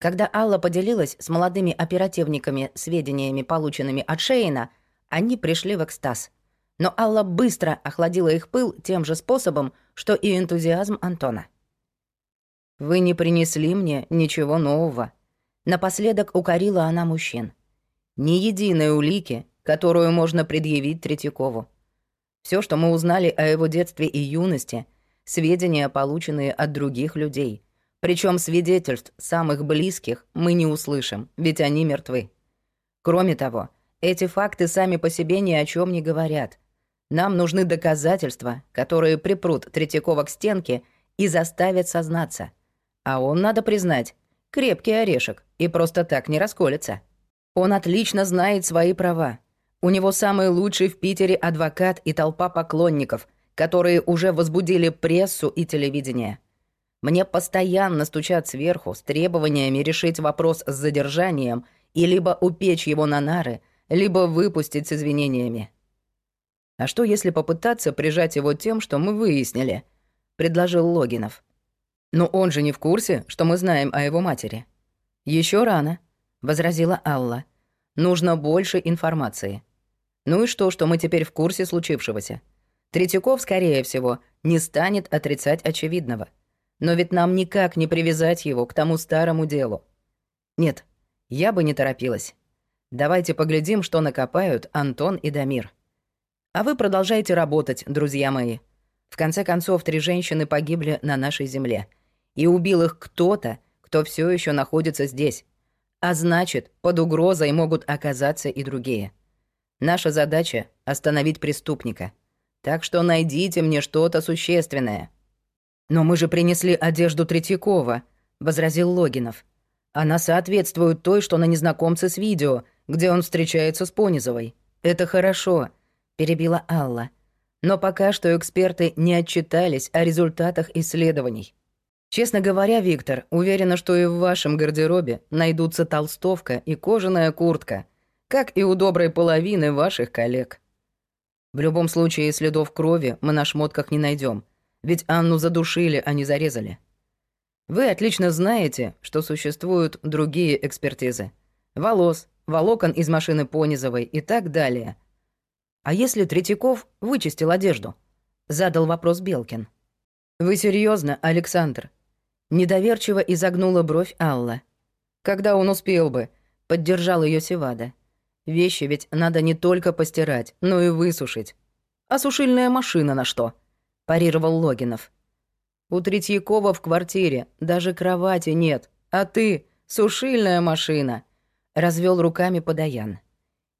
Когда Алла поделилась с молодыми оперативниками сведениями, полученными от Шейна, они пришли в экстаз. Но Алла быстро охладила их пыл тем же способом, что и энтузиазм Антона. «Вы не принесли мне ничего нового». Напоследок укорила она мужчин. «Ни единой улики, которую можно предъявить Третьякову. Все, что мы узнали о его детстве и юности, сведения, полученные от других людей. Причем свидетельств самых близких мы не услышим, ведь они мертвы. Кроме того, эти факты сами по себе ни о чем не говорят. Нам нужны доказательства, которые припрут Третьякова к стенке и заставят сознаться. А он, надо признать, крепкий орешек и просто так не расколется. Он отлично знает свои права. У него самый лучший в Питере адвокат и толпа поклонников, которые уже возбудили прессу и телевидение. Мне постоянно стучат сверху с требованиями решить вопрос с задержанием и либо упечь его на нары, либо выпустить с извинениями. «А что, если попытаться прижать его тем, что мы выяснили?» — предложил Логинов. «Но он же не в курсе, что мы знаем о его матери». Еще рано», — возразила Алла. «Нужно больше информации». «Ну и что, что мы теперь в курсе случившегося?» Третьяков, скорее всего, не станет отрицать очевидного — но ведь нам никак не привязать его к тому старому делу. Нет, я бы не торопилась. Давайте поглядим, что накопают Антон и Дамир. А вы продолжайте работать, друзья мои. В конце концов, три женщины погибли на нашей земле. И убил их кто-то, кто все еще находится здесь. А значит, под угрозой могут оказаться и другие. Наша задача — остановить преступника. Так что найдите мне что-то существенное. «Но мы же принесли одежду Третьякова», — возразил Логинов. «Она соответствует той, что на незнакомце с видео, где он встречается с Понизовой. Это хорошо», — перебила Алла. «Но пока что эксперты не отчитались о результатах исследований. Честно говоря, Виктор, уверена, что и в вашем гардеробе найдутся толстовка и кожаная куртка, как и у доброй половины ваших коллег. В любом случае следов крови мы на шмотках не найдем, ведь Анну задушили, а не зарезали. Вы отлично знаете, что существуют другие экспертизы. Волос, волокон из машины Понизовой и так далее. А если Третьяков вычистил одежду? Задал вопрос Белкин. Вы серьезно, Александр? Недоверчиво изогнула бровь Алла. Когда он успел бы? Поддержал ее Севада. Вещи ведь надо не только постирать, но и высушить. А сушильная машина на что? Парировал Логинов. У Третьякова в квартире даже кровати нет, а ты — сушильная машина», — развел руками Подаян.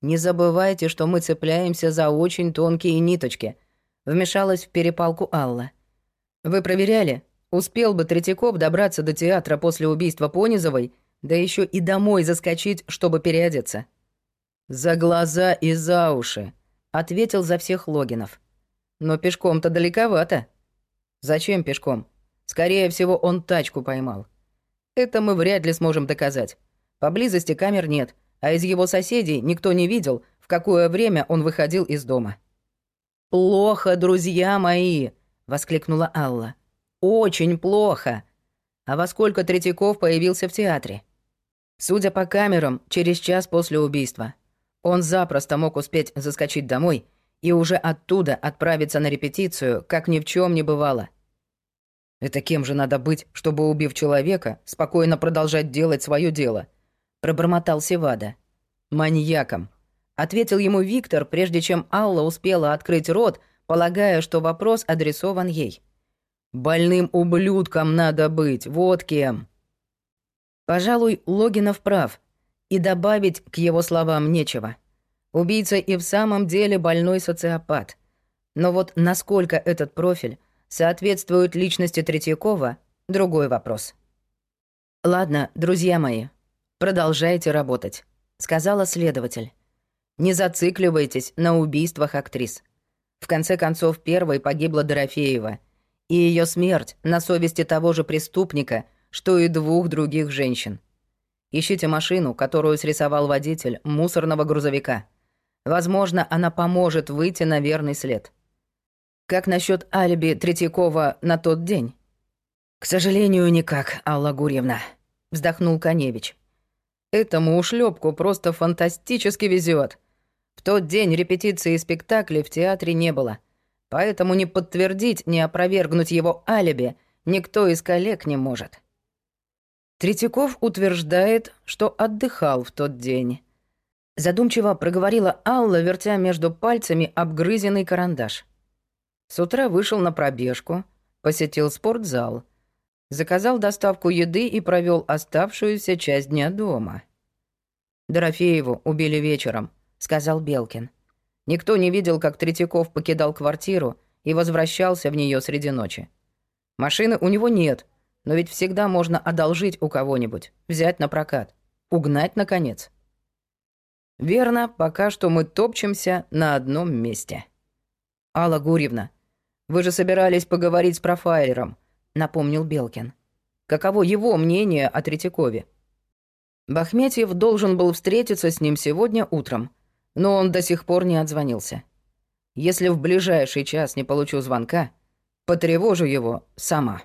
«Не забывайте, что мы цепляемся за очень тонкие ниточки», — вмешалась в перепалку Алла. «Вы проверяли? Успел бы Третьяков добраться до театра после убийства Понизовой, да еще и домой заскочить, чтобы переодеться?» «За глаза и за уши», — ответил за всех Логинов. Но пешком-то далековато. Зачем пешком? Скорее всего, он тачку поймал. Это мы вряд ли сможем доказать. Поблизости камер нет, а из его соседей никто не видел, в какое время он выходил из дома. «Плохо, друзья мои!» — воскликнула Алла. «Очень плохо!» А во сколько Третьяков появился в театре? Судя по камерам, через час после убийства. Он запросто мог успеть заскочить домой — и уже оттуда отправиться на репетицию, как ни в чем не бывало. Это кем же надо быть, чтобы, убив человека, спокойно продолжать делать свое дело? Пробормотал Севада. Маньяком. Ответил ему Виктор, прежде чем Алла успела открыть рот, полагая, что вопрос адресован ей. Больным ублюдком надо быть, вот кем. Пожалуй, Логинов прав, и добавить к его словам нечего. Убийца и в самом деле больной социопат. Но вот насколько этот профиль соответствует личности Третьякова — другой вопрос. «Ладно, друзья мои, продолжайте работать», — сказала следователь. «Не зацикливайтесь на убийствах актрис. В конце концов, первой погибла Дорофеева, и ее смерть на совести того же преступника, что и двух других женщин. Ищите машину, которую срисовал водитель мусорного грузовика — Возможно, она поможет выйти на верный след. Как насчет алиби Третьякова на тот день? К сожалению, никак, Алла Гурьевна. — вздохнул Коневич. «Этому ушлепку просто фантастически везет. В тот день репетиции спектакля в театре не было, поэтому ни подтвердить, ни опровергнуть его алиби никто из коллег не может». Третьяков утверждает, что отдыхал в тот день. Задумчиво проговорила Алла, вертя между пальцами обгрызенный карандаш. С утра вышел на пробежку, посетил спортзал, заказал доставку еды и провел оставшуюся часть дня дома. «Дорофееву убили вечером», — сказал Белкин. Никто не видел, как Третьяков покидал квартиру и возвращался в нее среди ночи. Машины у него нет, но ведь всегда можно одолжить у кого-нибудь, взять на прокат, угнать, наконец. Верно, пока что мы топчемся на одном месте. Алла Гурьевна, вы же собирались поговорить с профайлером, напомнил Белкин. Каково его мнение о Третьякове? Бахметьев должен был встретиться с ним сегодня утром, но он до сих пор не отзвонился. Если в ближайший час не получу звонка, потревожу его сама.